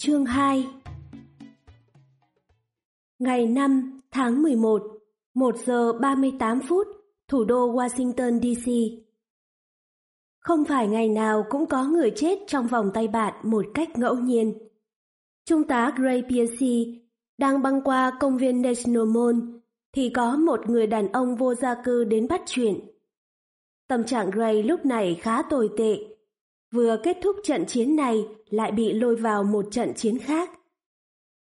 Chương 2 Ngày 5 tháng 11, 1 giờ 38 phút, thủ đô Washington DC. Không phải ngày nào cũng có người chết trong vòng tay bạn một cách ngẫu nhiên. Trung tá Gray Piercy đang băng qua công viên National Mall thì có một người đàn ông vô gia cư đến bắt chuyện. Tâm trạng Gray lúc này khá tồi tệ. Vừa kết thúc trận chiến này lại bị lôi vào một trận chiến khác.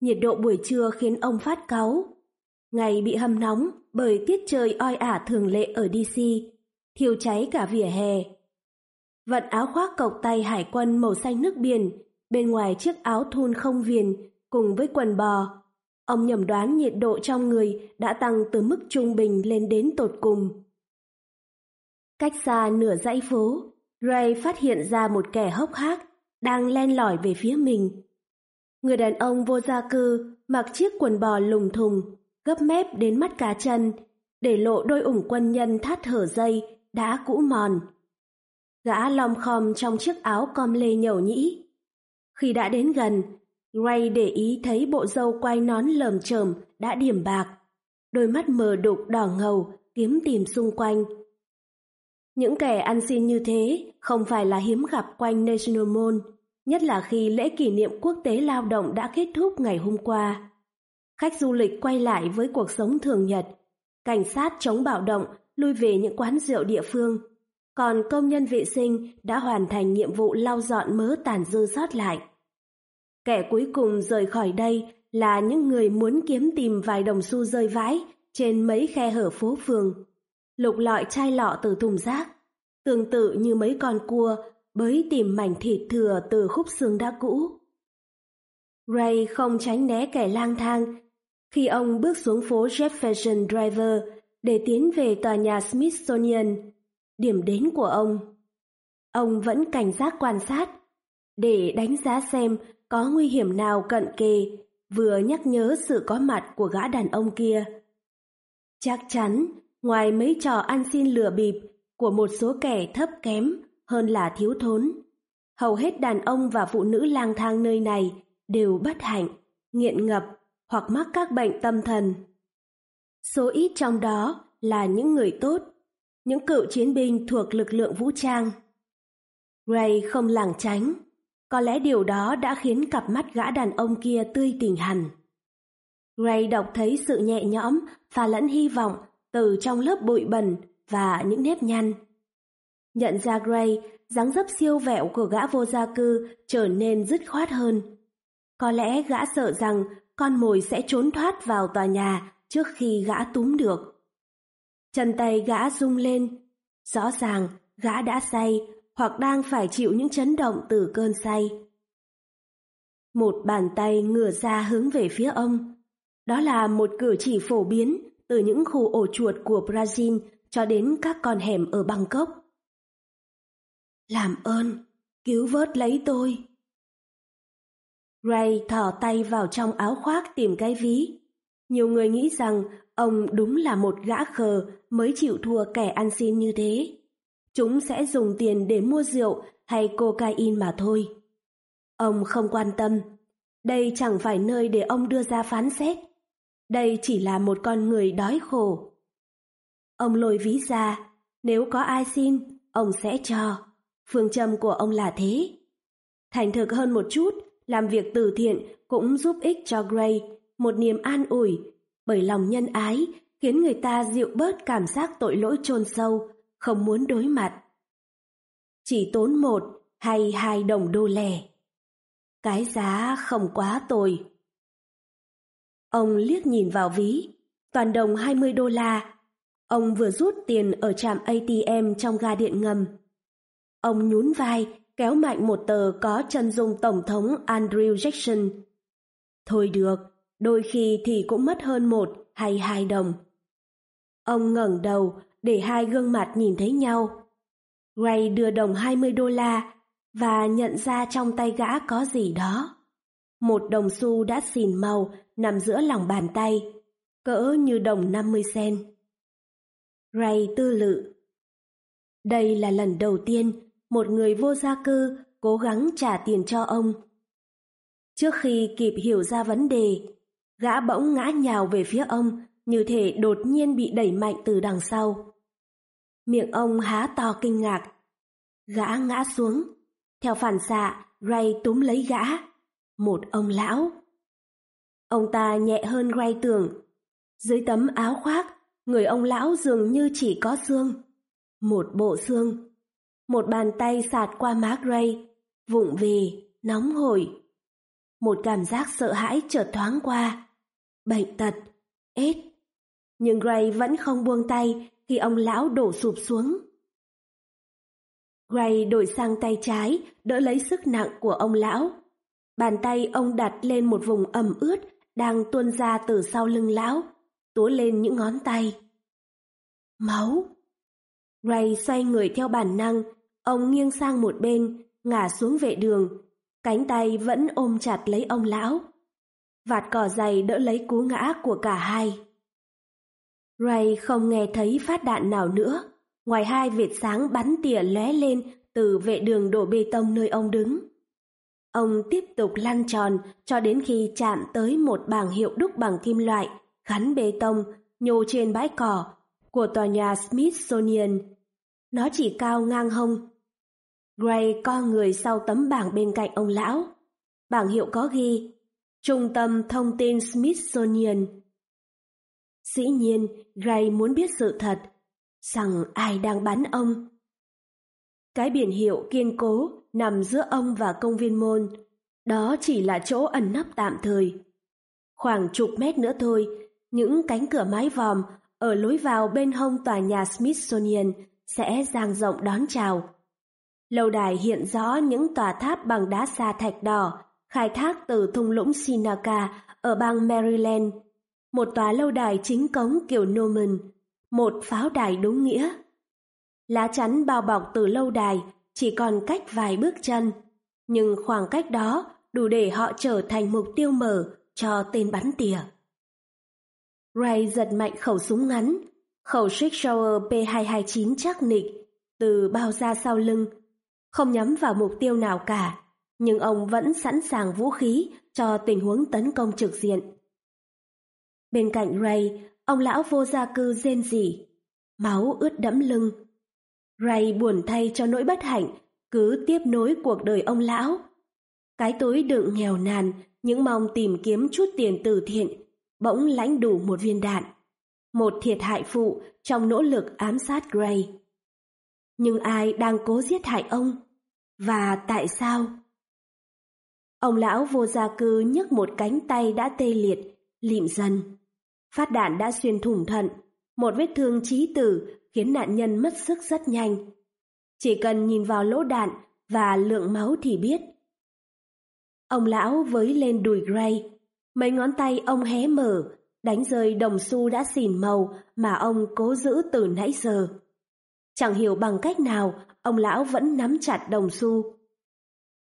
Nhiệt độ buổi trưa khiến ông phát cáu. Ngày bị hâm nóng bởi tiết trời oi ả thường lệ ở DC, thiêu cháy cả vỉa hè. Vận áo khoác cộc tay hải quân màu xanh nước biển, bên ngoài chiếc áo thun không viền cùng với quần bò. Ông nhầm đoán nhiệt độ trong người đã tăng từ mức trung bình lên đến tột cùng. Cách xa nửa dãy phố, Ray phát hiện ra một kẻ hốc hác đang len lỏi về phía mình. Người đàn ông vô gia cư mặc chiếc quần bò lùng thùng, gấp mép đến mắt cá chân, để lộ đôi ủng quân nhân thắt thở dây đã cũ mòn. Gã lom khom trong chiếc áo com lê nhầu nhĩ. Khi đã đến gần, Ray để ý thấy bộ râu quay nón lờm chởm đã điểm bạc, đôi mắt mờ đục đỏ ngầu kiếm tìm xung quanh. Những kẻ ăn xin như thế không phải là hiếm gặp quanh National Mall, nhất là khi lễ kỷ niệm quốc tế lao động đã kết thúc ngày hôm qua. Khách du lịch quay lại với cuộc sống thường nhật, cảnh sát chống bạo động lui về những quán rượu địa phương, còn công nhân vệ sinh đã hoàn thành nhiệm vụ lau dọn mớ tàn dư sót lại. Kẻ cuối cùng rời khỏi đây là những người muốn kiếm tìm vài đồng xu rơi vãi trên mấy khe hở phố phường, lục lọi chai lọ từ thùng rác, tương tự như mấy con cua bới tìm mảnh thịt thừa từ khúc xương đã cũ. Ray không tránh né kẻ lang thang khi ông bước xuống phố Jefferson Driver để tiến về tòa nhà Smithsonian, điểm đến của ông. Ông vẫn cảnh giác quan sát để đánh giá xem có nguy hiểm nào cận kề, vừa nhắc nhớ sự có mặt của gã đàn ông kia. Chắc chắn, ngoài mấy trò ăn xin lừa bịp của một số kẻ thấp kém hơn là thiếu thốn, hầu hết đàn ông và phụ nữ lang thang nơi này đều bất hạnh, nghiện ngập hoặc mắc các bệnh tâm thần. Số ít trong đó là những người tốt, những cựu chiến binh thuộc lực lượng vũ trang. Ray không lảng tránh, có lẽ điều đó đã khiến cặp mắt gã đàn ông kia tươi tỉnh hẳn. Ray đọc thấy sự nhẹ nhõm và lẫn hy vọng từ trong lớp bụi bẩn và những nếp nhăn. Nhận ra Gray, dáng dấp siêu vẹo của gã vô gia cư trở nên dứt khoát hơn. Có lẽ gã sợ rằng con mồi sẽ trốn thoát vào tòa nhà trước khi gã túm được. Chân tay gã rung lên. Rõ ràng, gã đã say hoặc đang phải chịu những chấn động từ cơn say. Một bàn tay ngửa ra hướng về phía ông. Đó là một cử chỉ phổ biến từ những khu ổ chuột của Brazil cho đến các con hẻm ở Bangkok. Làm ơn, cứu vớt lấy tôi. Ray thò tay vào trong áo khoác tìm cái ví. Nhiều người nghĩ rằng ông đúng là một gã khờ mới chịu thua kẻ ăn xin như thế. Chúng sẽ dùng tiền để mua rượu hay cocaine mà thôi. Ông không quan tâm. Đây chẳng phải nơi để ông đưa ra phán xét. Đây chỉ là một con người đói khổ. Ông lôi ví ra, nếu có ai xin, ông sẽ cho. Phương châm của ông là thế. Thành thực hơn một chút, làm việc từ thiện cũng giúp ích cho Gray một niềm an ủi, bởi lòng nhân ái khiến người ta dịu bớt cảm giác tội lỗi chôn sâu, không muốn đối mặt. Chỉ tốn một hay hai đồng đô lẻ. Cái giá không quá tồi. Ông liếc nhìn vào ví, toàn đồng 20 đô la. Ông vừa rút tiền ở trạm ATM trong ga điện ngầm. Ông nhún vai, kéo mạnh một tờ có chân dung Tổng thống Andrew Jackson. Thôi được, đôi khi thì cũng mất hơn một hay hai đồng. Ông ngẩng đầu để hai gương mặt nhìn thấy nhau. Ray đưa đồng 20 đô la và nhận ra trong tay gã có gì đó. Một đồng xu đã xìn màu nằm giữa lòng bàn tay, cỡ như đồng 50 sen Ray tư lự. Đây là lần đầu tiên một người vô gia cư cố gắng trả tiền cho ông. Trước khi kịp hiểu ra vấn đề, gã bỗng ngã nhào về phía ông, như thể đột nhiên bị đẩy mạnh từ đằng sau. Miệng ông há to kinh ngạc. Gã ngã xuống. Theo phản xạ, Ray túm lấy gã. Một ông lão. Ông ta nhẹ hơn Gray tưởng. Dưới tấm áo khoác, người ông lão dường như chỉ có xương. Một bộ xương. Một bàn tay sạt qua má Gray. vụng về, nóng hổi. Một cảm giác sợ hãi chợt thoáng qua. Bệnh tật, ết. Nhưng Gray vẫn không buông tay khi ông lão đổ sụp xuống. Gray đổi sang tay trái, đỡ lấy sức nặng của ông lão. Bàn tay ông đặt lên một vùng ẩm ướt đang tuôn ra từ sau lưng lão, túa lên những ngón tay. Máu! Ray xoay người theo bản năng, ông nghiêng sang một bên, ngả xuống vệ đường, cánh tay vẫn ôm chặt lấy ông lão. Vạt cỏ dày đỡ lấy cú ngã của cả hai. Ray không nghe thấy phát đạn nào nữa, ngoài hai vệt sáng bắn tỉa lóe lên từ vệ đường đổ bê tông nơi ông đứng. Ông tiếp tục lăn tròn cho đến khi chạm tới một bảng hiệu đúc bằng kim loại, gắn bê tông, nhô trên bãi cỏ của tòa nhà Smithsonian. Nó chỉ cao ngang hông. Gray co người sau tấm bảng bên cạnh ông lão. Bảng hiệu có ghi Trung tâm Thông tin Smithsonian. Dĩ nhiên, Gray muốn biết sự thật, rằng ai đang bắn ông. Cái biển hiệu kiên cố nằm giữa ông và công viên môn, đó chỉ là chỗ ẩn nấp tạm thời. Khoảng chục mét nữa thôi, những cánh cửa mái vòm ở lối vào bên hông tòa nhà Smithsonian sẽ dang rộng đón chào. Lâu đài hiện rõ những tòa tháp bằng đá sa thạch đỏ khai thác từ thung lũng Sinaka ở bang Maryland. Một tòa lâu đài chính cống kiểu Norman, một pháo đài đúng nghĩa. Lá chắn bao bọc từ lâu đài chỉ còn cách vài bước chân, nhưng khoảng cách đó đủ để họ trở thành mục tiêu mở cho tên bắn tỉa. Ray giật mạnh khẩu súng ngắn, khẩu Six P229 chắc nịch, từ bao ra sau lưng, không nhắm vào mục tiêu nào cả, nhưng ông vẫn sẵn sàng vũ khí cho tình huống tấn công trực diện. Bên cạnh Ray, ông lão vô gia cư rên rỉ, máu ướt đẫm lưng. Ray buồn thay cho nỗi bất hạnh, cứ tiếp nối cuộc đời ông lão. Cái túi đựng nghèo nàn, những mong tìm kiếm chút tiền từ thiện, bỗng lãnh đủ một viên đạn. Một thiệt hại phụ trong nỗ lực ám sát Gray. Nhưng ai đang cố giết hại ông? Và tại sao? Ông lão vô gia cư nhấc một cánh tay đã tê liệt, lịm dần. Phát đạn đã xuyên thủng thận, một vết thương chí tử khiến nạn nhân mất sức rất nhanh. Chỉ cần nhìn vào lỗ đạn và lượng máu thì biết. Ông lão với lên đùi Gray, mấy ngón tay ông hé mở, đánh rơi đồng xu đã xỉn màu mà ông cố giữ từ nãy giờ. Chẳng hiểu bằng cách nào, ông lão vẫn nắm chặt đồng xu.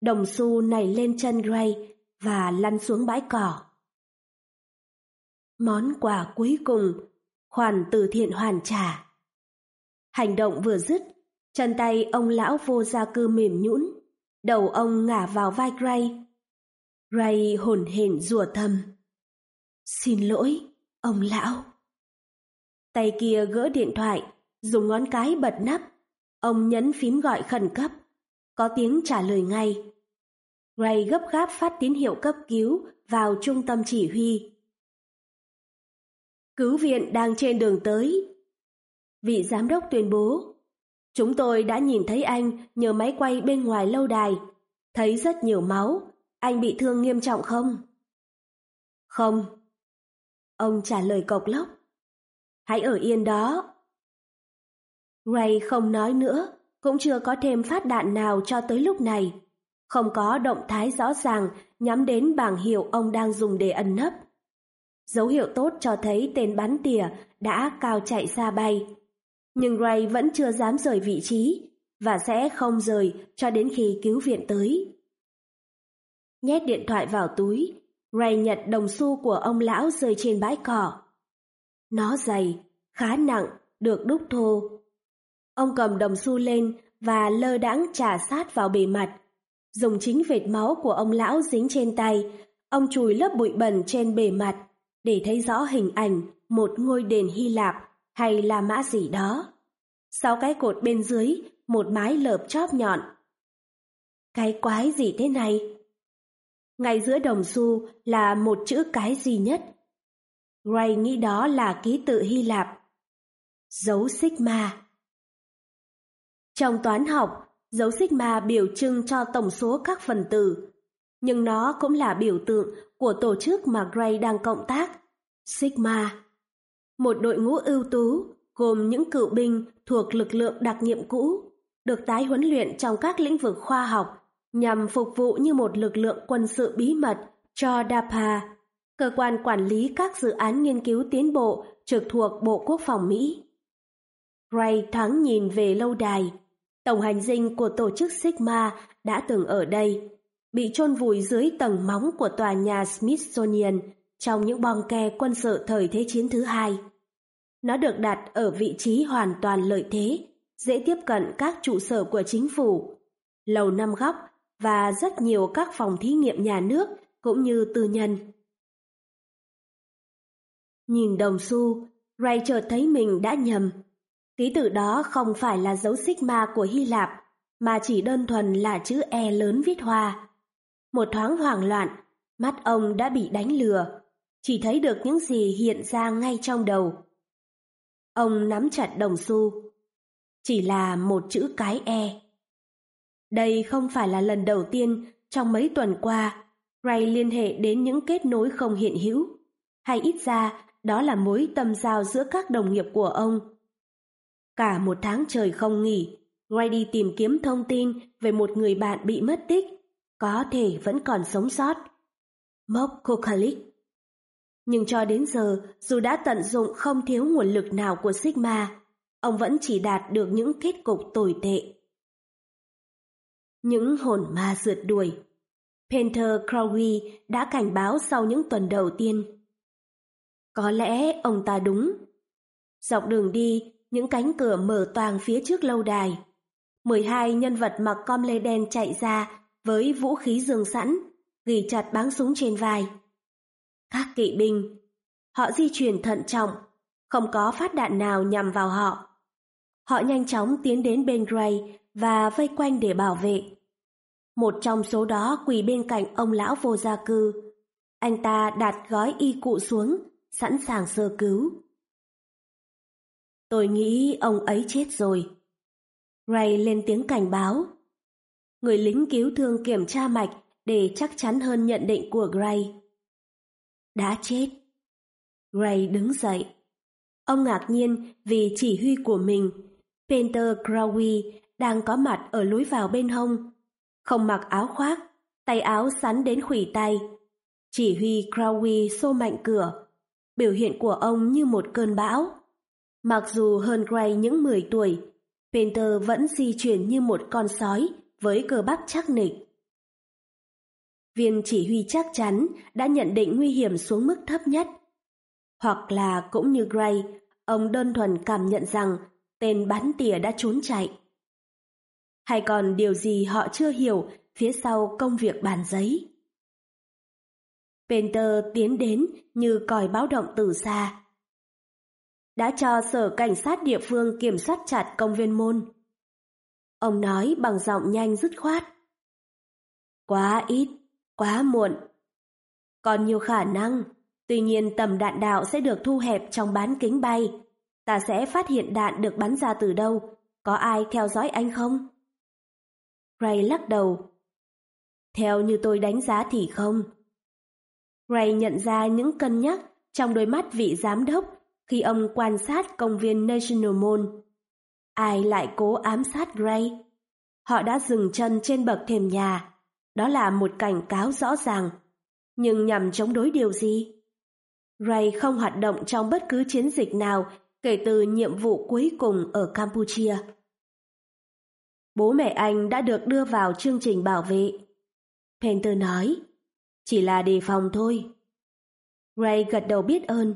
Đồng xu nảy lên chân Gray và lăn xuống bãi cỏ. Món quà cuối cùng, khoản từ thiện hoàn trả. Hành động vừa dứt, chân tay ông lão vô gia cư mềm nhũn, đầu ông ngả vào vai Gray. Gray hồn hển rủa thầm. Xin lỗi, ông lão. Tay kia gỡ điện thoại, dùng ngón cái bật nắp. Ông nhấn phím gọi khẩn cấp. Có tiếng trả lời ngay. Gray gấp gáp phát tín hiệu cấp cứu vào trung tâm chỉ huy. Cứu viện đang trên đường tới. Vị giám đốc tuyên bố. Chúng tôi đã nhìn thấy anh nhờ máy quay bên ngoài lâu đài. Thấy rất nhiều máu. Anh bị thương nghiêm trọng không? Không. Ông trả lời cộc lốc. Hãy ở yên đó. Ray không nói nữa, cũng chưa có thêm phát đạn nào cho tới lúc này. Không có động thái rõ ràng nhắm đến bảng hiệu ông đang dùng để ẩn nấp. Dấu hiệu tốt cho thấy tên bắn tỉa đã cao chạy xa bay. Nhưng Ray vẫn chưa dám rời vị trí và sẽ không rời cho đến khi cứu viện tới. Nhét điện thoại vào túi, Ray nhặt đồng xu của ông lão rơi trên bãi cỏ. Nó dày, khá nặng, được đúc thô. Ông cầm đồng xu lên và lơ đãng trả sát vào bề mặt. Dùng chính vệt máu của ông lão dính trên tay, ông chùi lớp bụi bẩn trên bề mặt để thấy rõ hình ảnh một ngôi đền Hy Lạp hay là Mã gì đó. Sáu cái cột bên dưới, một mái lợp chóp nhọn. Cái quái gì thế này? Ngay giữa đồng xu là một chữ cái duy nhất. Gray nghĩ đó là ký tự Hy Lạp. Dấu sigma. Trong toán học, dấu sigma biểu trưng cho tổng số các phần tử, nhưng nó cũng là biểu tượng của tổ chức mà Gray đang cộng tác, Sigma. Một đội ngũ ưu tú gồm những cựu binh thuộc lực lượng đặc nhiệm cũ, được tái huấn luyện trong các lĩnh vực khoa học nhằm phục vụ như một lực lượng quân sự bí mật cho DAPA, cơ quan quản lý các dự án nghiên cứu tiến bộ trực thuộc Bộ Quốc phòng Mỹ. Ray thoáng nhìn về lâu đài. Tổng hành dinh của tổ chức Sigma đã từng ở đây, bị chôn vùi dưới tầng móng của tòa nhà Smithsonian trong những bong ke quân sự thời Thế chiến thứ hai. Nó được đặt ở vị trí hoàn toàn lợi thế, dễ tiếp cận các trụ sở của chính phủ, lầu năm góc và rất nhiều các phòng thí nghiệm nhà nước cũng như tư nhân. Nhìn đồng xu, Ray chợt thấy mình đã nhầm. Ký tự đó không phải là dấu sigma của Hy Lạp, mà chỉ đơn thuần là chữ E lớn viết hoa. Một thoáng hoảng loạn, mắt ông đã bị đánh lừa, chỉ thấy được những gì hiện ra ngay trong đầu. Ông nắm chặt đồng xu. Chỉ là một chữ cái E. Đây không phải là lần đầu tiên trong mấy tuần qua Ray liên hệ đến những kết nối không hiện hữu, hay ít ra đó là mối tâm giao giữa các đồng nghiệp của ông. Cả một tháng trời không nghỉ, Ray đi tìm kiếm thông tin về một người bạn bị mất tích, có thể vẫn còn sống sót. Mốc Kokalik nhưng cho đến giờ, dù đã tận dụng không thiếu nguồn lực nào của Sigma, ông vẫn chỉ đạt được những kết cục tồi tệ. Những hồn ma rượt đuổi Painter Crowley đã cảnh báo sau những tuần đầu tiên. Có lẽ ông ta đúng. Dọc đường đi, những cánh cửa mở toàn phía trước lâu đài. 12 nhân vật mặc com lê đen chạy ra với vũ khí dường sẵn, ghi chặt báng súng trên vai. Các kỵ binh, họ di chuyển thận trọng, không có phát đạn nào nhằm vào họ. Họ nhanh chóng tiến đến bên Gray và vây quanh để bảo vệ. Một trong số đó quỳ bên cạnh ông lão vô gia cư. Anh ta đặt gói y cụ xuống, sẵn sàng sơ cứu. Tôi nghĩ ông ấy chết rồi. Ray lên tiếng cảnh báo. Người lính cứu thương kiểm tra mạch để chắc chắn hơn nhận định của Gray. Đã chết. Gray đứng dậy. Ông ngạc nhiên vì chỉ huy của mình, Peter Crowley, đang có mặt ở lối vào bên hông không mặc áo khoác, tay áo sắn đến khủy tay. Chỉ huy Crowley xô mạnh cửa, biểu hiện của ông như một cơn bão. Mặc dù hơn Gray những 10 tuổi, Painter vẫn di chuyển như một con sói với cơ bắp chắc nịch. Viên chỉ huy chắc chắn đã nhận định nguy hiểm xuống mức thấp nhất. Hoặc là cũng như Gray, ông đơn thuần cảm nhận rằng tên bắn tỉa đã trốn chạy hay còn điều gì họ chưa hiểu phía sau công việc bàn giấy. Penter tiến đến như còi báo động từ xa. Đã cho sở cảnh sát địa phương kiểm soát chặt công viên môn. Ông nói bằng giọng nhanh dứt khoát. Quá ít, quá muộn. Còn nhiều khả năng, tuy nhiên tầm đạn đạo sẽ được thu hẹp trong bán kính bay. Ta sẽ phát hiện đạn được bắn ra từ đâu, có ai theo dõi anh không? Ray lắc đầu. Theo như tôi đánh giá thì không. Ray nhận ra những cân nhắc trong đôi mắt vị giám đốc khi ông quan sát công viên National Mall. Ai lại cố ám sát Ray? Họ đã dừng chân trên bậc thềm nhà. Đó là một cảnh cáo rõ ràng. Nhưng nhằm chống đối điều gì? Ray không hoạt động trong bất cứ chiến dịch nào kể từ nhiệm vụ cuối cùng ở Campuchia. Bố mẹ anh đã được đưa vào chương trình bảo vệ. Penter nói, chỉ là đề phòng thôi. Ray gật đầu biết ơn,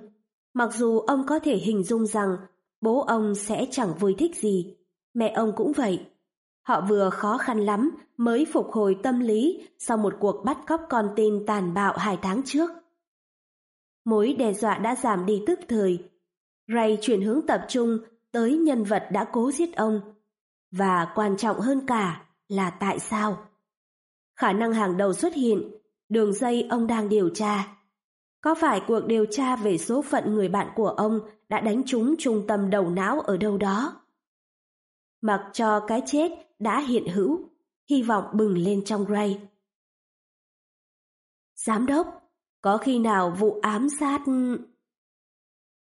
mặc dù ông có thể hình dung rằng bố ông sẽ chẳng vui thích gì, mẹ ông cũng vậy. Họ vừa khó khăn lắm mới phục hồi tâm lý sau một cuộc bắt cóc con tin tàn bạo hai tháng trước. Mối đe dọa đã giảm đi tức thời. Ray chuyển hướng tập trung tới nhân vật đã cố giết ông. Và quan trọng hơn cả là tại sao? Khả năng hàng đầu xuất hiện, đường dây ông đang điều tra. Có phải cuộc điều tra về số phận người bạn của ông đã đánh trúng trung tâm đầu não ở đâu đó? Mặc cho cái chết đã hiện hữu, hy vọng bừng lên trong Ray. Giám đốc, có khi nào vụ ám sát...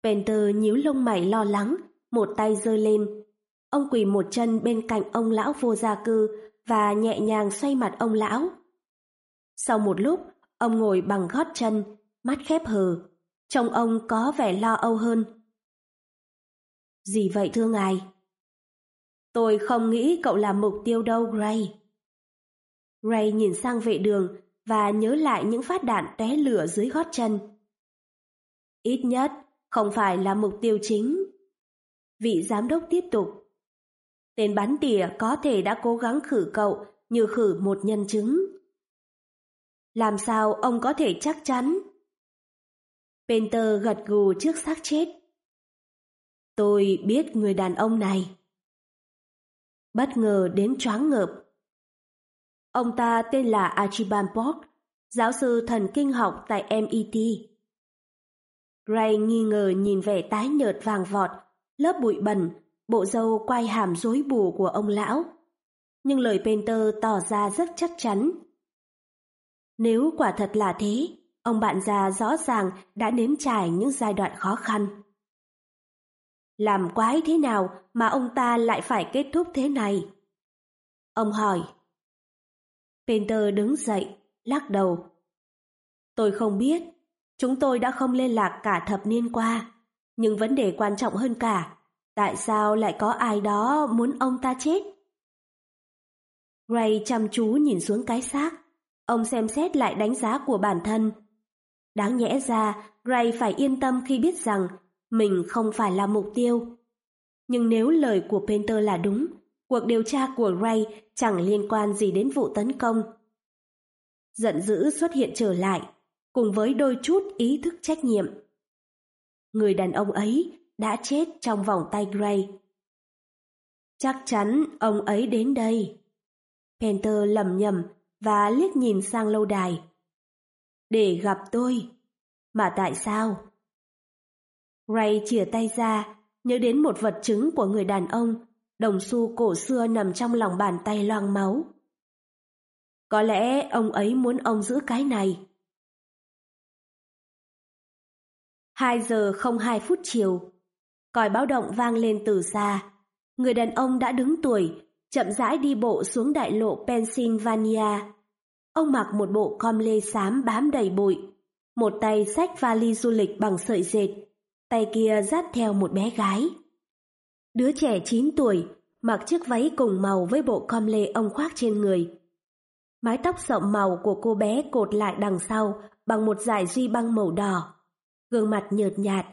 Penter nhíu lông mày lo lắng, một tay giơ lên. Ông quỳ một chân bên cạnh ông lão vô gia cư và nhẹ nhàng xoay mặt ông lão. Sau một lúc, ông ngồi bằng gót chân, mắt khép hờ. Trông ông có vẻ lo âu hơn. Gì vậy thưa ngài? Tôi không nghĩ cậu là mục tiêu đâu, Gray. Gray nhìn sang vệ đường và nhớ lại những phát đạn té lửa dưới gót chân. Ít nhất, không phải là mục tiêu chính. Vị giám đốc tiếp tục. Tên bắn tỉa có thể đã cố gắng khử cậu như khử một nhân chứng. Làm sao ông có thể chắc chắn? Penter gật gù trước xác chết. Tôi biết người đàn ông này. Bất ngờ đến choáng ngợp. Ông ta tên là Archibald Port, giáo sư thần kinh học tại MIT. Gray nghi ngờ nhìn vẻ tái nhợt vàng vọt, lớp bụi bẩn, bộ râu quai hàm rối bù của ông lão. Nhưng lời Painter tỏ ra rất chắc chắn. Nếu quả thật là thế, ông bạn già rõ ràng đã nếm trải những giai đoạn khó khăn. Làm quái thế nào mà ông ta lại phải kết thúc thế này? Ông hỏi. Painter đứng dậy, lắc đầu. Tôi không biết, chúng tôi đã không liên lạc cả thập niên qua. Nhưng vấn đề quan trọng hơn cả, tại sao lại có ai đó muốn ông ta chết? Ray chăm chú nhìn xuống cái xác. Ông xem xét lại đánh giá của bản thân. Đáng nhẽ ra, Ray phải yên tâm khi biết rằng mình không phải là mục tiêu. Nhưng nếu lời của Painter là đúng, cuộc điều tra của Ray chẳng liên quan gì đến vụ tấn công. Giận dữ xuất hiện trở lại, cùng với đôi chút ý thức trách nhiệm. Người đàn ông ấy đã chết trong vòng tay Gray. Chắc chắn ông ấy đến đây. Penter lầm nhầm và liếc nhìn sang lâu đài. Để gặp tôi. Mà tại sao? Ray chìa tay ra, nhớ đến một vật chứng của người đàn ông, đồng xu cổ xưa nằm trong lòng bàn tay loang máu. Có lẽ ông ấy muốn ông giữ cái này. 2 giờ không hai phút chiều, còi báo động vang lên từ xa. Người đàn ông đã đứng tuổi, chậm rãi đi bộ xuống đại lộ Pennsylvania. Ông mặc một bộ com lê xám bám đầy bụi, một tay xách vali du lịch bằng sợi dệt, tay kia dắt theo một bé gái. Đứa trẻ 9 tuổi, mặc chiếc váy cùng màu với bộ com lê ông khoác trên người. Mái tóc rộng màu của cô bé cột lại đằng sau bằng một dải duy băng màu đỏ. Gương mặt nhợt nhạt,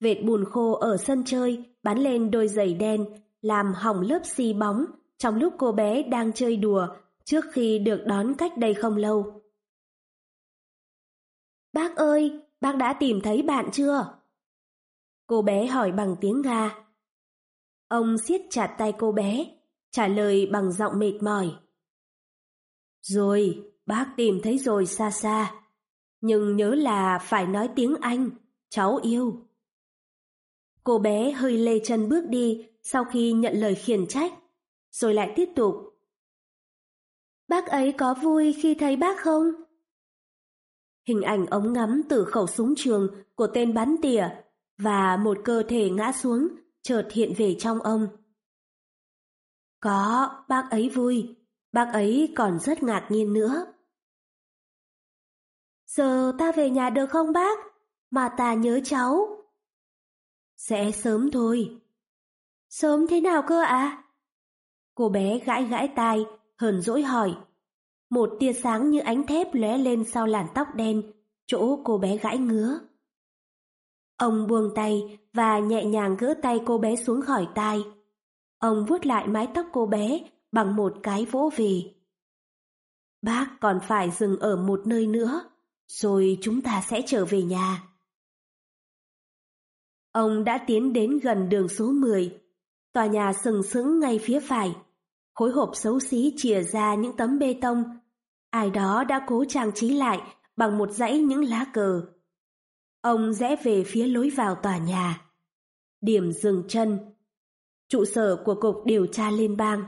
vệt bùn khô ở sân chơi bắn lên đôi giày đen làm hỏng lớp xi bóng trong lúc cô bé đang chơi đùa trước khi được đón cách đây không lâu. Bác ơi, bác đã tìm thấy bạn chưa? Cô bé hỏi bằng tiếng Nga. Ông siết chặt tay cô bé, trả lời bằng giọng mệt mỏi. Rồi, bác tìm thấy rồi xa xa. Nhưng nhớ là phải nói tiếng Anh, cháu yêu. Cô bé hơi lê chân bước đi sau khi nhận lời khiển trách, rồi lại tiếp tục. Bác ấy có vui khi thấy bác không? Hình ảnh ống ngắm từ khẩu súng trường của tên bắn tỉa và một cơ thể ngã xuống chợt hiện về trong ông. Có, bác ấy vui, bác ấy còn rất ngạc nhiên nữa. Giờ ta về nhà được không bác? Mà ta nhớ cháu. Sẽ sớm thôi. Sớm thế nào cơ ạ? À? Cô bé gãi gãi tai, hờn dỗi hỏi. Một tia sáng như ánh thép lóe lên sau làn tóc đen, chỗ cô bé gãi ngứa. Ông buông tay và nhẹ nhàng gỡ tay cô bé xuống khỏi tai. Ông vuốt lại mái tóc cô bé bằng một cái vỗ về. Bác còn phải dừng ở một nơi nữa, rồi chúng ta sẽ trở về nhà. Ông đã tiến đến gần đường số 10, tòa nhà sừng sững ngay phía phải. Khối hộp xấu xí chìa ra những tấm bê tông. Ai đó đã cố trang trí lại bằng một dãy những lá cờ. Ông rẽ về phía lối vào tòa nhà. Điểm dừng chân. Trụ sở của Cục Điều tra Liên bang.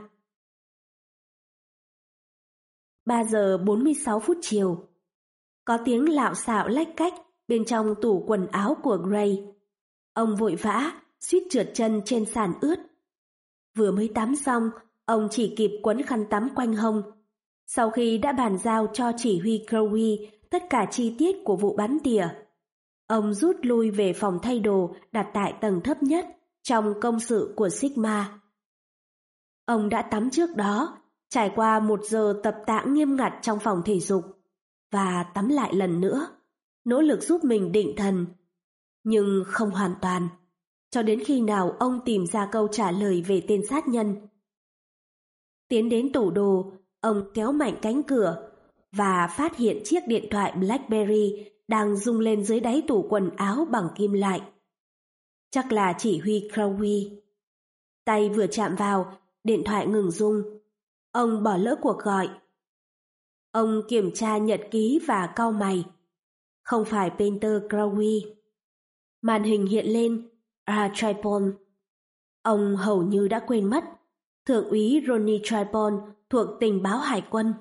3 giờ 46 phút chiều. Có tiếng lạo xạo lách cách bên trong tủ quần áo của Gray. Ông vội vã, suýt trượt chân trên sàn ướt. Vừa mới tắm xong, ông chỉ kịp quấn khăn tắm quanh hông. Sau khi đã bàn giao cho chỉ huy Crowley tất cả chi tiết của vụ bắn tỉa, ông rút lui về phòng thay đồ đặt tại tầng thấp nhất trong công sự của Sigma. Ông đã tắm trước đó, trải qua một giờ tập tạ nghiêm ngặt trong phòng thể dục, và tắm lại lần nữa, nỗ lực giúp mình định thần. Nhưng không hoàn toàn, cho đến khi nào ông tìm ra câu trả lời về tên sát nhân. Tiến đến tủ đồ, ông kéo mạnh cánh cửa và phát hiện chiếc điện thoại BlackBerry đang rung lên dưới đáy tủ quần áo bằng kim loại. Chắc là chỉ huy Crowley. Tay vừa chạm vào, điện thoại ngừng rung. Ông bỏ lỡ cuộc gọi. Ông kiểm tra nhật ký và cau mày. Không phải Painter Crowley. Màn hình hiện lên A. Tripon. Ông hầu như đã quên mất. Thượng úy Ronnie Tripon thuộc tình báo hải quân.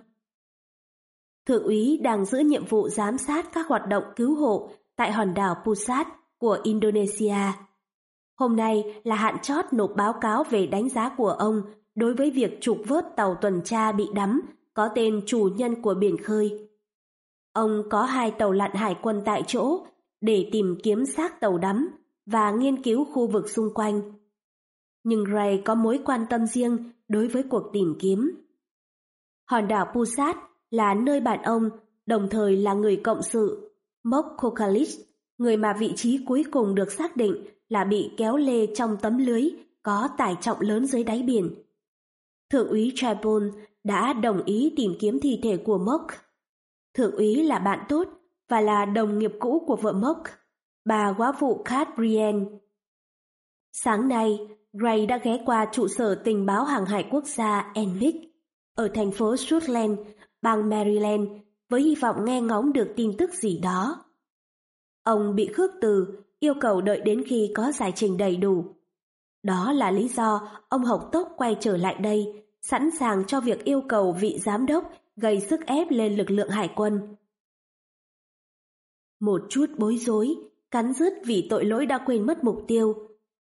Thượng úy đang giữ nhiệm vụ giám sát các hoạt động cứu hộ tại hòn đảo Pusat của Indonesia. Hôm nay là hạn chót nộp báo cáo về đánh giá của ông đối với việc trục vớt tàu tuần tra bị đắm có tên chủ nhân của biển khơi. Ông có hai tàu lặn hải quân tại chỗ để tìm kiếm xác tàu đắm và nghiên cứu khu vực xung quanh. Nhưng Ray có mối quan tâm riêng đối với cuộc tìm kiếm. Hòn đảo Pusat là nơi bạn ông, đồng thời là người cộng sự, Mok Kokalich, người mà vị trí cuối cùng được xác định là bị kéo lê trong tấm lưới có tải trọng lớn dưới đáy biển. Thượng úy Trebon đã đồng ý tìm kiếm thi thể của Mok. Thượng úy là bạn tốt và là đồng nghiệp cũ của vợ Mok, bà quá vụ Kat Brienne. Sáng nay, Gray đã ghé qua trụ sở tình báo hàng hải quốc gia Enmic ở thành phố Scotland bang Maryland với hy vọng nghe ngóng được tin tức gì đó. Ông bị khước từ, yêu cầu đợi đến khi có giải trình đầy đủ. Đó là lý do ông học Tốc quay trở lại đây, sẵn sàng cho việc yêu cầu vị giám đốc gây sức ép lên lực lượng hải quân. Một chút bối rối, cắn rứt vì tội lỗi đã quên mất mục tiêu.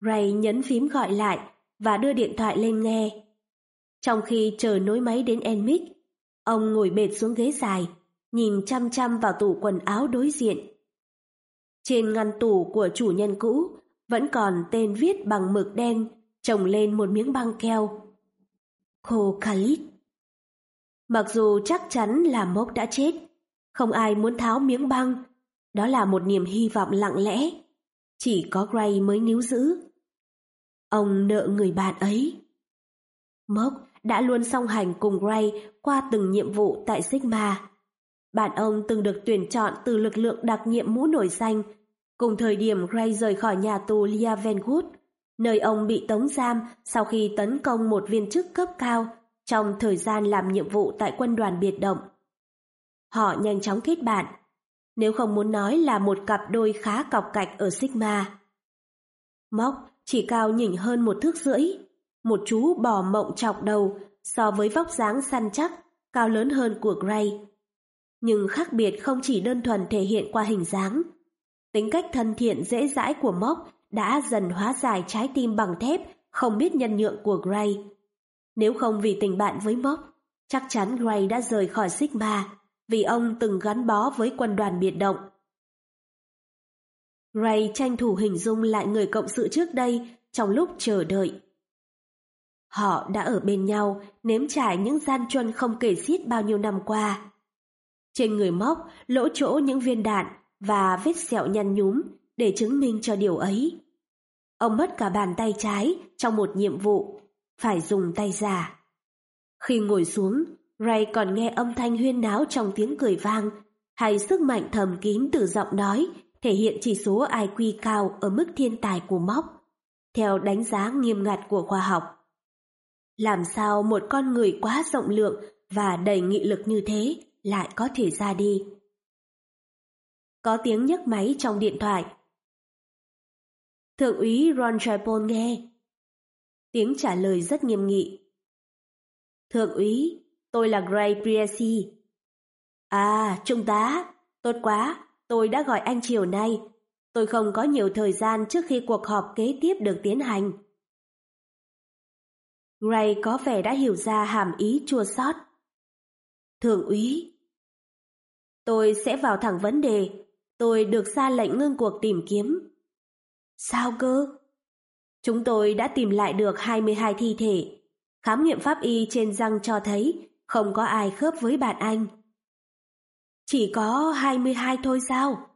Ray nhấn phím gọi lại và đưa điện thoại lên nghe. Trong khi chờ nối máy đến Enmic, ông ngồi bệt xuống ghế dài, nhìn chăm chăm vào tủ quần áo đối diện. Trên ngăn tủ của chủ nhân cũ vẫn còn tên viết bằng mực đen trồng lên một miếng băng keo. Khô Khalid Mặc dù chắc chắn là Mốc đã chết, không ai muốn tháo miếng băng đó là một niềm hy vọng lặng lẽ. Chỉ có Gray mới níu giữ. Ông nợ người bạn ấy. Mốc đã luôn song hành cùng Gray qua từng nhiệm vụ tại Sigma. Bạn ông từng được tuyển chọn từ lực lượng đặc nhiệm mũ nổi xanh cùng thời điểm Gray rời khỏi nhà tù Lia Venwood, nơi ông bị tống giam sau khi tấn công một viên chức cấp cao trong thời gian làm nhiệm vụ tại quân đoàn biệt động. Họ nhanh chóng kết bạn nếu không muốn nói là một cặp đôi khá cọc cạch ở Sigma. Móc chỉ cao nhỉnh hơn một thước rưỡi, một chú bò mộng chọc đầu so với vóc dáng săn chắc, cao lớn hơn của Gray. Nhưng khác biệt không chỉ đơn thuần thể hiện qua hình dáng. Tính cách thân thiện dễ dãi của Móc đã dần hóa giải trái tim bằng thép không biết nhân nhượng của Gray. Nếu không vì tình bạn với Móc, chắc chắn Gray đã rời khỏi Sigma vì ông từng gắn bó với quân đoàn biệt động. Gray tranh thủ hình dung lại người cộng sự trước đây trong lúc chờ đợi. Họ đã ở bên nhau nếm trải những gian truân không kể xiết bao nhiêu năm qua. Trên người móc lỗ chỗ những viên đạn và vết sẹo nhăn nhúm để chứng minh cho điều ấy. Ông mất cả bàn tay trái trong một nhiệm vụ, phải dùng tay giả. Khi ngồi xuống, Ray còn nghe âm thanh huyên náo trong tiếng cười vang, hay sức mạnh thầm kín từ giọng nói thể hiện chỉ số IQ cao ở mức thiên tài của Móc, theo đánh giá nghiêm ngặt của khoa học. Làm sao một con người quá rộng lượng và đầy nghị lực như thế lại có thể ra đi? Có tiếng nhấc máy trong điện thoại. Thượng úy Ron Tripon nghe. Tiếng trả lời rất nghiêm nghị. Thượng úy, tôi là Gray Priesi. À, trung tá, tốt quá, tôi đã gọi anh chiều nay. Tôi không có nhiều thời gian trước khi cuộc họp kế tiếp được tiến hành. Gray có vẻ đã hiểu ra hàm ý chua xót. Thượng úy, tôi sẽ vào thẳng vấn đề. Tôi được ra lệnh ngưng cuộc tìm kiếm. Sao cơ? Chúng tôi đã tìm lại được 22 thi thể. Khám nghiệm pháp y trên răng cho thấy không có ai khớp với bạn anh. Chỉ có 22 thôi sao?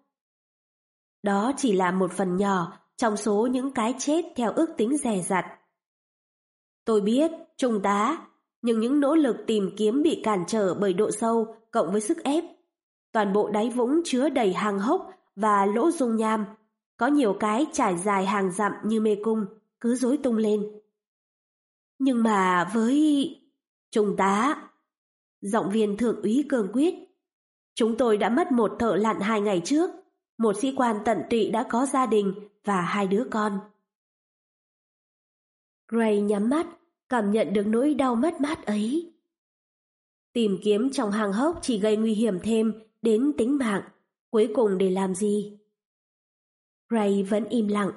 Đó chỉ là một phần nhỏ trong số những cái chết theo ước tính rẻ rặt. Tôi biết, trung tá, nhưng những nỗ lực tìm kiếm bị cản trở bởi độ sâu cộng với sức ép. Toàn bộ đáy vũng chứa đầy hàng hốc và lỗ dung nham, có nhiều cái trải dài hàng dặm như mê cung, cứ rối tung lên. Nhưng mà với... Trung tá... Giọng viên thượng úy cường quyết. Chúng tôi đã mất một thợ lặn hai ngày trước. Một sĩ quan tận tụy đã có gia đình và hai đứa con. Gray nhắm mắt, cảm nhận được nỗi đau mất mát ấy. Tìm kiếm trong hàng hốc chỉ gây nguy hiểm thêm đến tính mạng, cuối cùng để làm gì? Gray vẫn im lặng.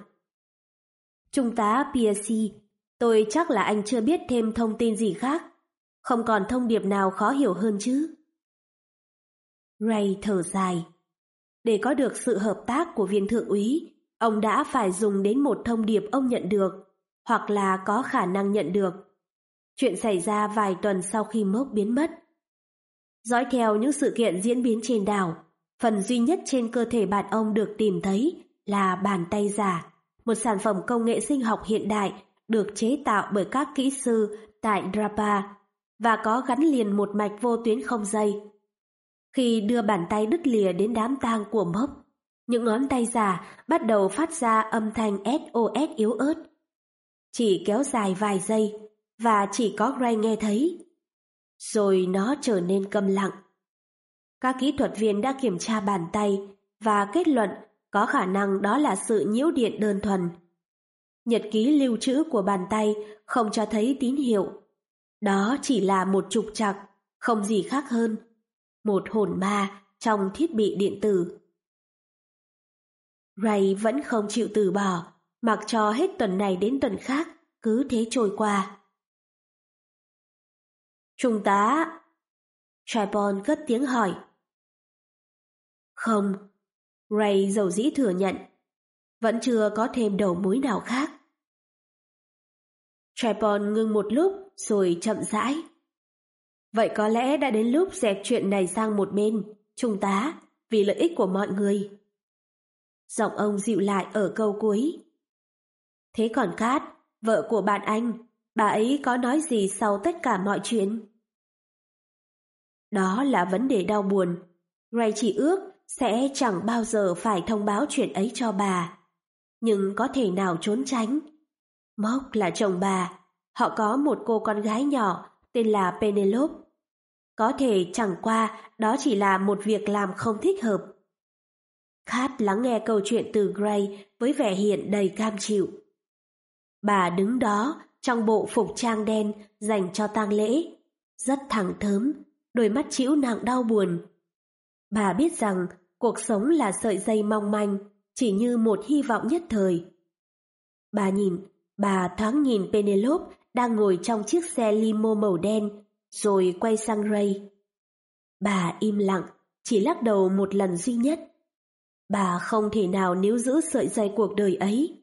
Trung tá Piercy, tôi chắc là anh chưa biết thêm thông tin gì khác. Không còn thông điệp nào khó hiểu hơn chứ? Ray thở dài. Để có được sự hợp tác của viên thượng úy, ông đã phải dùng đến một thông điệp ông nhận được, hoặc là có khả năng nhận được. Chuyện xảy ra vài tuần sau khi mốc biến mất. Dõi theo những sự kiện diễn biến trên đảo, phần duy nhất trên cơ thể bạn ông được tìm thấy là bàn tay giả, một sản phẩm công nghệ sinh học hiện đại được chế tạo bởi các kỹ sư tại Drapa và có gắn liền một mạch vô tuyến không dây. Khi đưa bàn tay đứt lìa đến đám tang của mốc, những ngón tay giả bắt đầu phát ra âm thanh SOS yếu ớt. Chỉ kéo dài vài giây và chỉ có Gray nghe thấy. Rồi nó trở nên câm lặng. Các kỹ thuật viên đã kiểm tra bàn tay và kết luận có khả năng đó là sự nhiễu điện đơn thuần. Nhật ký lưu trữ của bàn tay không cho thấy tín hiệu. Đó chỉ là một trục trặc, không gì khác hơn. Một hồn ma trong thiết bị điện tử. Ray vẫn không chịu từ bỏ, mặc cho hết tuần này đến tuần khác, cứ thế trôi qua. Trung tá! Tripon cất tiếng hỏi. Không, Ray dầu dĩ thừa nhận, vẫn chưa có thêm đầu mối nào khác. Tripon ngưng một lúc rồi chậm rãi. Vậy có lẽ đã đến lúc dẹp chuyện này sang một bên, trung tá, vì lợi ích của mọi người. Giọng ông dịu lại ở câu cuối. Thế còn Cát, vợ của bạn anh, bà ấy có nói gì sau tất cả mọi chuyện? Đó là vấn đề đau buồn. Ray chỉ ước sẽ chẳng bao giờ phải thông báo chuyện ấy cho bà. Nhưng có thể nào trốn tránh? Mốc là chồng bà, họ có một cô con gái nhỏ tên là Penelope. Có thể chẳng qua đó chỉ là một việc làm không thích hợp. Kat lắng nghe câu chuyện từ Gray với vẻ hiện đầy cam chịu. Bà đứng đó trong bộ phục trang đen dành cho tang lễ, rất thẳng thớm, đôi mắt chịu nặng đau buồn. Bà biết rằng cuộc sống là sợi dây mong manh, chỉ như một hy vọng nhất thời. Bà nhìn, bà thoáng nhìn Penelope đang ngồi trong chiếc xe limo màu đen, rồi quay sang Ray. Bà im lặng, chỉ lắc đầu một lần duy nhất. Bà không thể nào níu giữ sợi dây cuộc đời ấy.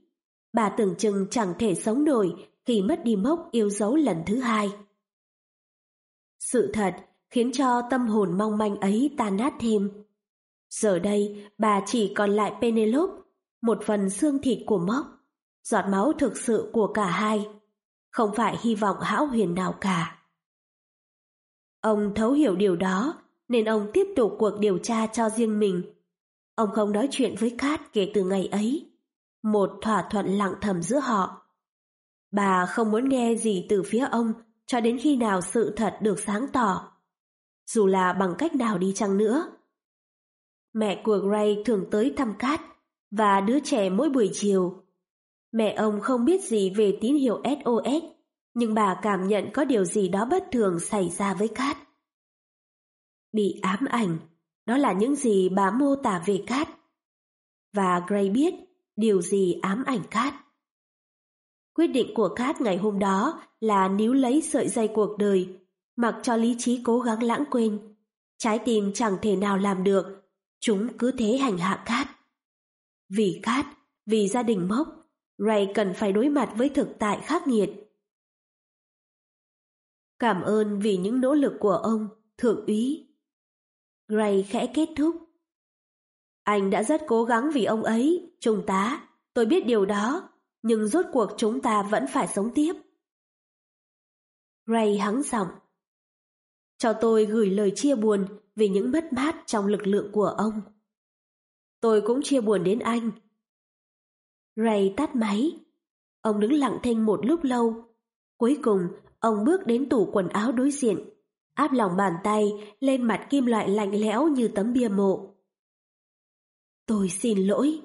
Bà tưởng chừng chẳng thể sống nổi khi mất đi mốc yêu dấu lần thứ hai. Sự thật khiến cho tâm hồn mong manh ấy tan nát thêm. Giờ đây, bà chỉ còn lại Penelope, một phần xương thịt của mốc, giọt máu thực sự của cả hai, không phải hy vọng hão huyền nào cả. Ông thấu hiểu điều đó, nên ông tiếp tục cuộc điều tra cho riêng mình. Ông không nói chuyện với Cát kể từ ngày ấy. Một thỏa thuận lặng thầm giữa họ. Bà không muốn nghe gì từ phía ông cho đến khi nào sự thật được sáng tỏ. Dù là bằng cách nào đi chăng nữa. Mẹ của Gray thường tới thăm Cát và đứa trẻ mỗi buổi chiều. Mẹ ông không biết gì về tín hiệu SOS, nhưng bà cảm nhận có điều gì đó bất thường xảy ra với Cát. Bị ám ảnh, đó là những gì bà mô tả về Cát. Và Gray biết điều gì ám ảnh Cát. Quyết định của Cát ngày hôm đó là níu lấy sợi dây cuộc đời, mặc cho lý trí cố gắng lãng quên. Trái tim chẳng thể nào làm được, chúng cứ thế hành hạ Cát. Vì Cát, vì gia đình mốc, Ray cần phải đối mặt với thực tại khắc nghiệt. Cảm ơn vì những nỗ lực của ông, thượng úy. Gray khẽ kết thúc. Anh đã rất cố gắng vì ông ấy, trung tá, tôi biết điều đó, nhưng rốt cuộc chúng ta vẫn phải sống tiếp. Ray hắng giọng. Cho tôi gửi lời chia buồn vì những mất mát trong lực lượng của ông. Tôi cũng chia buồn đến anh. Ray tắt máy. Ông đứng lặng thinh một lúc lâu. Cuối cùng, ông bước đến tủ quần áo đối diện, áp lòng bàn tay lên mặt kim loại lạnh lẽo như tấm bia mộ. Tôi xin lỗi.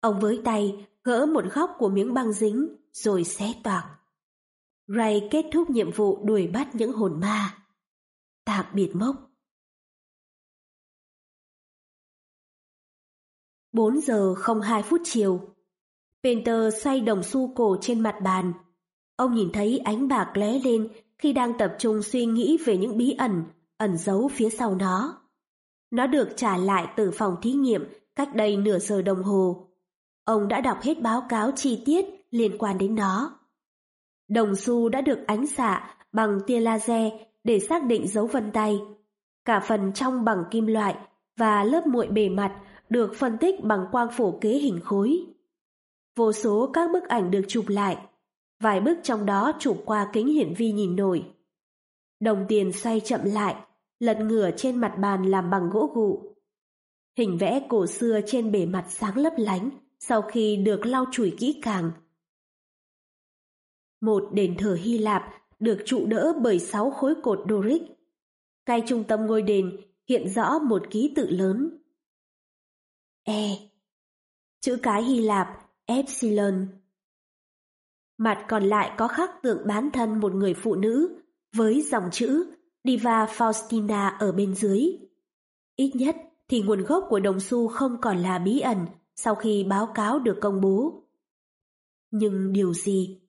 Ông với tay gỡ một góc của miếng băng dính rồi xé toạc. Ray kết thúc nhiệm vụ đuổi bắt những hồn ma. Tạm biệt mốc. 4 giờ 02 phút chiều. Painter xoay đồng xu cổ trên mặt bàn. Ông nhìn thấy ánh bạc lóe lên khi đang tập trung suy nghĩ về những bí ẩn, ẩn giấu phía sau nó. Nó được trả lại từ phòng thí nghiệm cách đây nửa giờ đồng hồ. Ông đã đọc hết báo cáo chi tiết liên quan đến nó. Đồng xu đã được ánh xạ bằng tia laser để xác định dấu vân tay. Cả phần trong bằng kim loại và lớp muội bề mặt được phân tích bằng quang phổ kế hình khối. Vô số các bức ảnh được chụp lại, vài bức trong đó chụp qua kính hiển vi nhìn nổi. Đồng tiền xoay chậm lại, lật ngửa trên mặt bàn làm bằng gỗ gụ. Hình vẽ cổ xưa trên bề mặt sáng lấp lánh sau khi được lau chùi kỹ càng. Một đền thờ Hy Lạp được trụ đỡ bởi sáu khối cột Doric. Cái trung tâm ngôi đền hiện rõ một ký tự lớn. E. Chữ cái Hy Lạp, Epsilon. Mặt còn lại có khắc tượng bán thân một người phụ nữ với dòng chữ Diva Faustina ở bên dưới. Ít nhất thì nguồn gốc của đồng xu không còn là bí ẩn sau khi báo cáo được công bố. Nhưng điều gì?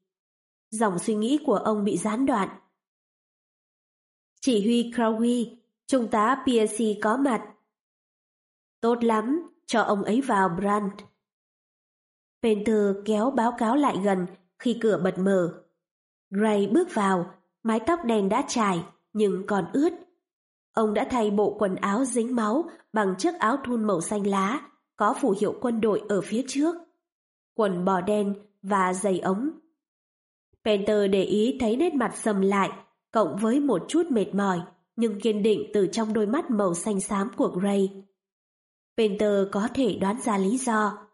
Dòng suy nghĩ của ông bị gián đoạn. Chỉ huy Crowley, trung tá PSC có mặt. Tốt lắm, cho ông ấy vào Brand. Penter kéo báo cáo lại gần khi cửa bật mở. Gray bước vào, mái tóc đen đã trải nhưng còn ướt. Ông đã thay bộ quần áo dính máu bằng chiếc áo thun màu xanh lá, có phù hiệu quân đội ở phía trước. Quần bò đen và giày ống. Penter để ý thấy nét mặt sầm lại, cộng với một chút mệt mỏi, nhưng kiên định từ trong đôi mắt màu xanh xám của Gray. Penter có thể đoán ra lý do.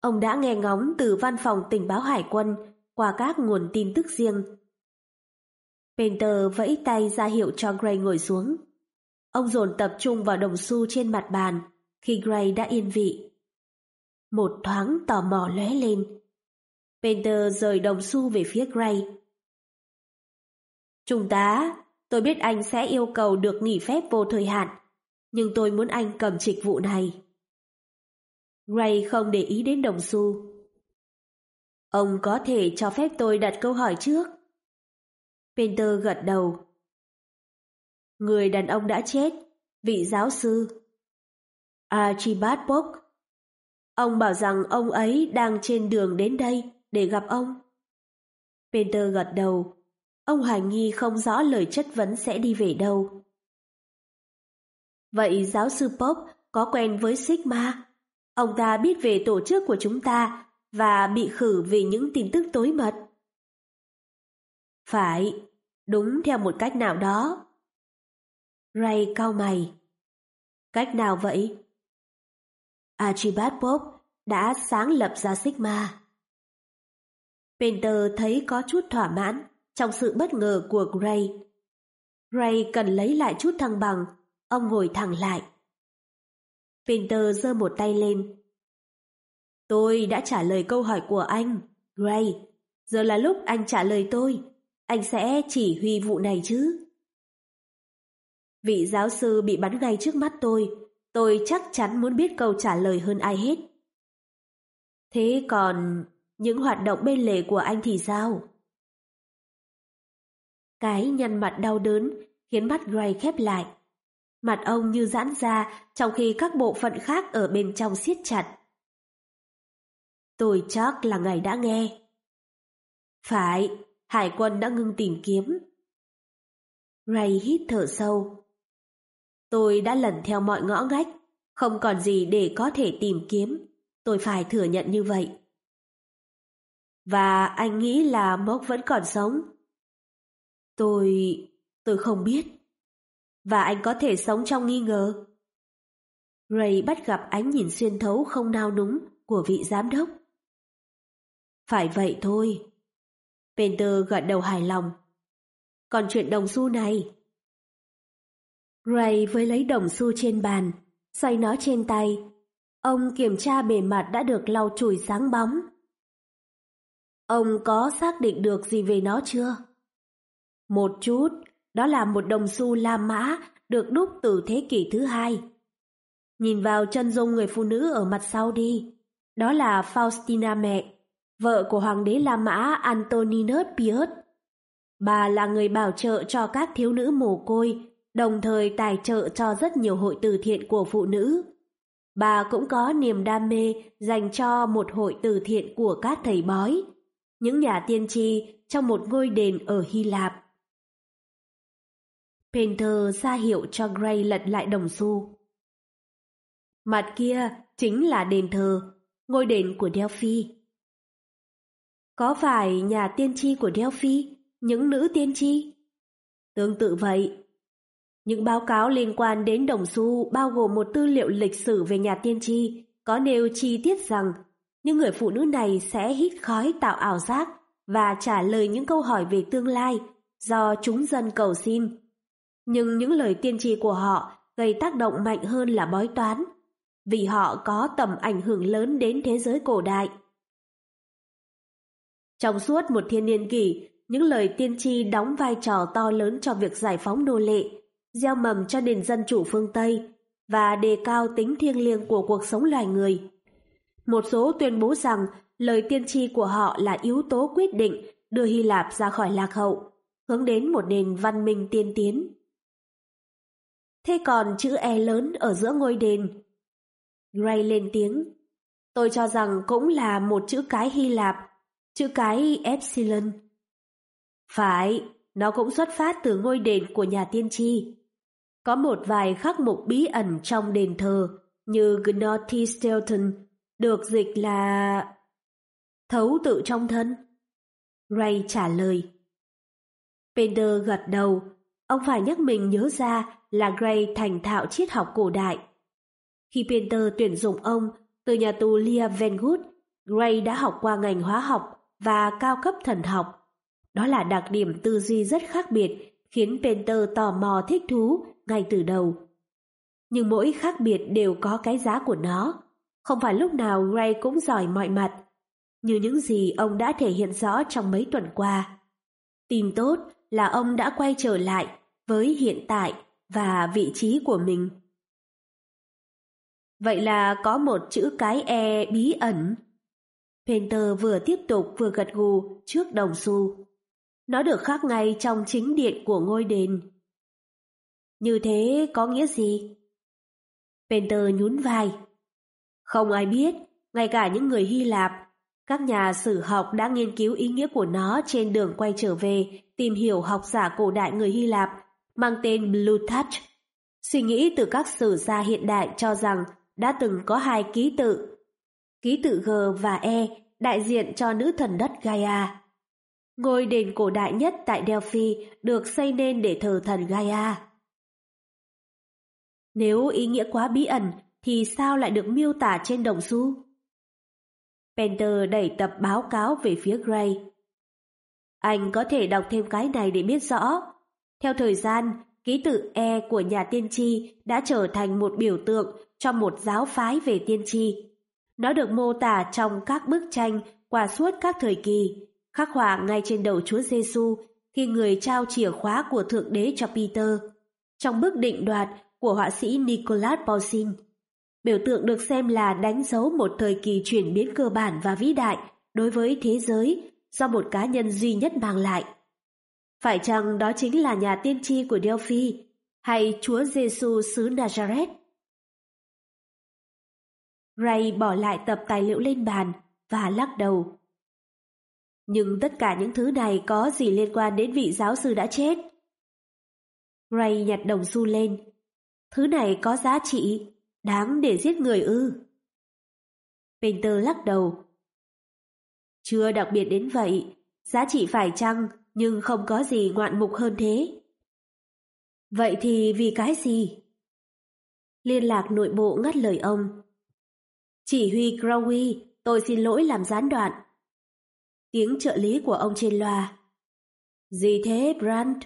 Ông đã nghe ngóng từ văn phòng tình báo hải quân qua các nguồn tin tức riêng. Painter vẫy tay ra hiệu cho Gray ngồi xuống. Ông dồn tập trung vào đồng xu trên mặt bàn khi Gray đã yên vị. Một thoáng tò mò lóe lên. Painter rời đồng xu về phía Gray. Trung tá, tôi biết anh sẽ yêu cầu được nghỉ phép vô thời hạn, nhưng tôi muốn anh cầm trịch vụ này. Gray không để ý đến đồng xu. Ông có thể cho phép tôi đặt câu hỏi trước. Penter gật đầu. Người đàn ông đã chết, vị giáo sư. Archibald Bock. Ông bảo rằng ông ấy đang trên đường đến đây để gặp ông. Penter gật đầu. Ông hoài nghi không rõ lời chất vấn sẽ đi về đâu. Vậy giáo sư Pope có quen với Sigma? Ông ta biết về tổ chức của chúng ta và bị khử vì những tin tức tối mật. Phải, đúng theo một cách nào đó. Ray cau mày. Cách nào vậy? Archibald Pope đã sáng lập ra Sigma. Painter thấy có chút thỏa mãn trong sự bất ngờ của Gray. Gray cần lấy lại chút thăng bằng, ông ngồi thẳng lại. Painter giơ một tay lên. Tôi đã trả lời câu hỏi của anh, Gray. Giờ là lúc anh trả lời tôi. Anh sẽ chỉ huy vụ này chứ? Vị giáo sư bị bắn ngay trước mắt tôi. Tôi chắc chắn muốn biết câu trả lời hơn ai hết. Thế còn những hoạt động bên lề của anh thì sao? Cái nhăn mặt đau đớn khiến mắt Gray khép lại. Mặt ông như giãn ra trong khi các bộ phận khác ở bên trong siết chặt. Tôi chắc là ngài đã nghe. Phải, hải quân đã ngưng tìm kiếm. Ray hít thở sâu. Tôi đã lần theo mọi ngõ ngách, không còn gì để có thể tìm kiếm. Tôi phải thừa nhận như vậy. Và anh nghĩ là Mốc vẫn còn sống. Tôi... tôi không biết. Và anh có thể sống trong nghi ngờ. Ray bắt gặp ánh nhìn xuyên thấu không nao núng của vị giám đốc. Phải vậy thôi. Penter gật đầu hài lòng. Còn chuyện đồng xu này? Ray với lấy đồng xu trên bàn, xoay nó trên tay. Ông kiểm tra bề mặt đã được lau chùi sáng bóng. Ông có xác định được gì về nó chưa? Một chút, đó là một đồng xu La Mã được đúc từ thế kỷ thứ hai. Nhìn vào chân dung người phụ nữ ở mặt sau đi. Đó là Faustina mẹ, vợ của hoàng đế La Mã Antoninus Pius. Bà là người bảo trợ cho các thiếu nữ mồ côi, đồng thời tài trợ cho rất nhiều hội từ thiện của phụ nữ. Bà cũng có niềm đam mê dành cho một hội từ thiện của các thầy bói, những nhà tiên tri trong một ngôi đền ở Hy Lạp. Painter ra hiệu cho Gray lật lại đồng xu. Mặt kia chính là đền thờ, ngôi đền của Delphi. Có phải nhà tiên tri của Delphi, những nữ tiên tri? Tương tự vậy. Những báo cáo liên quan đến đồng xu bao gồm một tư liệu lịch sử về nhà tiên tri, có nêu chi tiết rằng những người phụ nữ này sẽ hít khói tạo ảo giác và trả lời những câu hỏi về tương lai do chúng dân cầu xin. Nhưng những lời tiên tri của họ gây tác động mạnh hơn là bói toán, vì họ có tầm ảnh hưởng lớn đến thế giới cổ đại. Trong suốt một thiên niên kỷ, những lời tiên tri đóng vai trò to lớn cho việc giải phóng nô lệ, gieo mầm cho nền dân chủ phương Tây và đề cao tính thiêng liêng của cuộc sống loài người. Một số tuyên bố rằng lời tiên tri của họ là yếu tố quyết định đưa Hy Lạp ra khỏi lạc hậu, hướng đến một nền văn minh tiên tiến. Thế còn chữ E lớn ở giữa ngôi đền? Gray lên tiếng. Tôi cho rằng cũng là một chữ cái Hy Lạp chữ cái Epsilon. Phải, nó cũng xuất phát từ ngôi đền của nhà tiên tri. Có một vài khắc mục bí ẩn trong đền thờ như Gnoti Stelton được dịch là thấu tự trong thân. Ray trả lời. Pender gật đầu, ông phải nhắc mình nhớ ra là Gray thành thạo triết học cổ đại. Khi Penter tuyển dụng ông từ nhà tù Leah Vengood, Gray đã học qua ngành hóa học và cao cấp thần học. Đó là đặc điểm tư duy rất khác biệt khiến Penter tò mò thích thú ngay từ đầu. Nhưng mỗi khác biệt đều có cái giá của nó. Không phải lúc nào Gray cũng giỏi mọi mặt, như những gì ông đã thể hiện rõ trong mấy tuần qua. Tin tốt là ông đã quay trở lại với hiện tại và vị trí của mình. Vậy là có một chữ cái E bí ẩn Painter vừa tiếp tục vừa gật gù trước đồng xu. Nó được khắc ngay trong chính điện của ngôi đền. Như thế có nghĩa gì? Painter nhún vai. Không ai biết, ngay cả những người Hy Lạp, các nhà sử học đã nghiên cứu ý nghĩa của nó trên đường quay trở về tìm hiểu học giả cổ đại người Hy Lạp mang tên Plutarch. Suy nghĩ từ các sử gia hiện đại cho rằng đã từng có hai ký tự Ký tự G và E đại diện cho nữ thần đất Gaia. Ngôi đền cổ đại nhất tại Delphi được xây nên để thờ thần Gaia. Nếu ý nghĩa quá bí ẩn thì sao lại được miêu tả trên đồng xu? Penter đẩy tập báo cáo về phía Gray. Anh có thể đọc thêm cái này để biết rõ. Theo thời gian, ký tự E của nhà tiên tri đã trở thành một biểu tượng cho một giáo phái về tiên tri. Nó được mô tả trong các bức tranh qua suốt các thời kỳ, khắc họa ngay trên đầu Chúa Giêsu khi người trao chìa khóa của Thượng Đế cho Peter. Trong bức định đoạt của họa sĩ Nicolas Poussin, biểu tượng được xem là đánh dấu một thời kỳ chuyển biến cơ bản và vĩ đại đối với thế giới do một cá nhân duy nhất mang lại. Phải chăng đó chính là nhà tiên tri của Delphi hay Chúa Giêsu xứ Nazareth? Ray bỏ lại tập tài liệu lên bàn và lắc đầu. Nhưng tất cả những thứ này có gì liên quan đến vị giáo sư đã chết? Ray nhặt đồng xu lên. Thứ này có giá trị, đáng để giết người ư. Painter lắc đầu. Chưa đặc biệt đến vậy, giá trị phải chăng nhưng không có gì ngoạn mục hơn thế. Vậy thì vì cái gì? Liên lạc nội bộ ngắt lời ông. Chỉ huy Crowley, tôi xin lỗi làm gián đoạn. Tiếng trợ lý của ông trên loa. Gì thế, Brandt?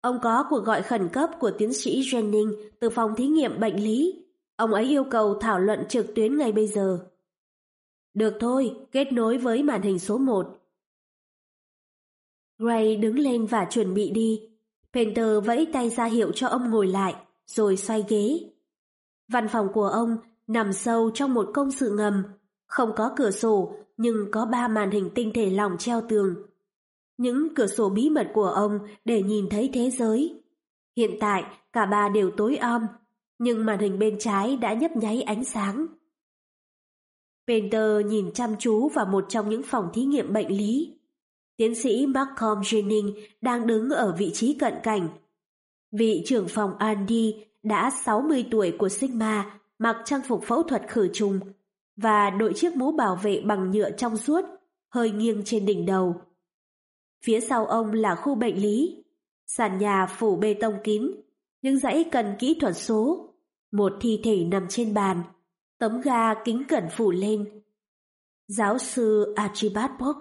Ông có cuộc gọi khẩn cấp của tiến sĩ Jennings từ phòng thí nghiệm bệnh lý. Ông ấy yêu cầu thảo luận trực tuyến ngay bây giờ. Được thôi, kết nối với màn hình số 1. Gray đứng lên và chuẩn bị đi. Painter vẫy tay ra hiệu cho ông ngồi lại, rồi xoay ghế. Văn phòng của ông nằm sâu trong một công sự ngầm, không có cửa sổ nhưng có ba màn hình tinh thể lỏng treo tường. Những cửa sổ bí mật của ông để nhìn thấy thế giới. Hiện tại cả ba đều tối om, nhưng màn hình bên trái đã nhấp nháy ánh sáng. Painter nhìn chăm chú vào một trong những phòng thí nghiệm bệnh lý. Tiến sĩ Malcolm Jennings đang đứng ở vị trí cận cảnh. Vị trưởng phòng Andy đã 60 tuổi của Sigma mặc trang phục phẫu thuật khử trùng và đội chiếc mũ bảo vệ bằng nhựa trong suốt, hơi nghiêng trên đỉnh đầu. Phía sau ông là khu bệnh lý, sàn nhà phủ bê tông kín, những dãy cần kỹ thuật số, một thi thể nằm trên bàn, tấm ga kính cẩn phủ lên. Giáo sư Archibald Bock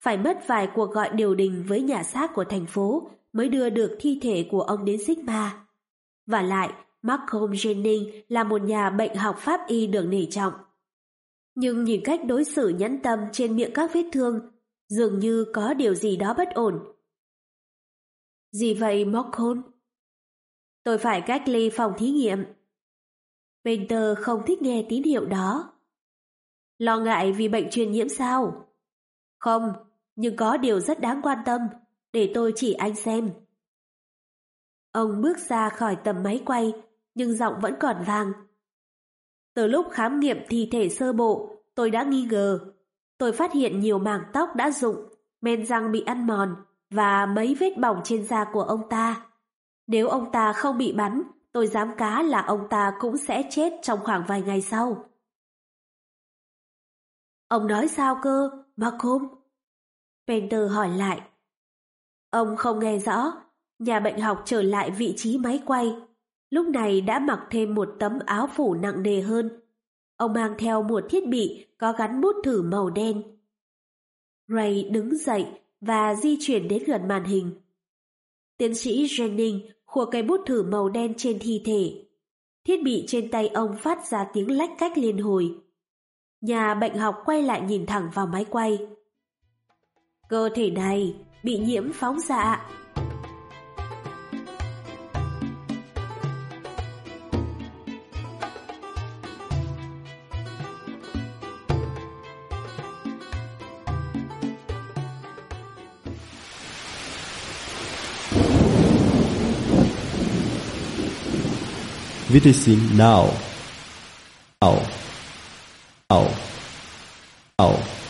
phải mất vài cuộc gọi điều đình với nhà xác của thành phố mới đưa được thi thể của ông đến Sigma. Và lại, Malcolm Jennings là một nhà bệnh học pháp y được nể trọng. Nhưng nhìn cách đối xử nhẫn tâm trên miệng các vết thương, dường như có điều gì đó bất ổn. Gì vậy Malcolm? Tôi phải cách ly phòng thí nghiệm. Painter không thích nghe tín hiệu đó. Lo ngại vì bệnh truyền nhiễm sao? Không, nhưng có điều rất đáng quan tâm, để tôi chỉ anh xem. Ông bước ra khỏi tầm máy quay, nhưng giọng vẫn còn vang. Từ lúc khám nghiệm thi thể sơ bộ, tôi đã nghi ngờ. Tôi phát hiện nhiều mảng tóc đã rụng, men răng bị ăn mòn và mấy vết bỏng trên da của ông ta. Nếu ông ta không bị bắn, tôi dám cá là ông ta cũng sẽ chết trong khoảng vài ngày sau. Ông nói sao cơ, Malcolm? Penter hỏi lại. Ông không nghe rõ, nhà bệnh học trở lại vị trí máy quay lúc này đã mặc thêm một tấm áo phủ nặng nề hơn. Ông mang theo một thiết bị có gắn bút thử màu đen. Ray đứng dậy và di chuyển đến gần màn hình. Tiến sĩ Jennings khua cây bút thử màu đen trên thi thể. Thiết bị trên tay ông phát ra tiếng lách cách liên hồi. Nhà bệnh học quay lại nhìn thẳng vào máy quay. Cơ thể này bị nhiễm phóng xạ. Witnessing now. Now. Now. Now.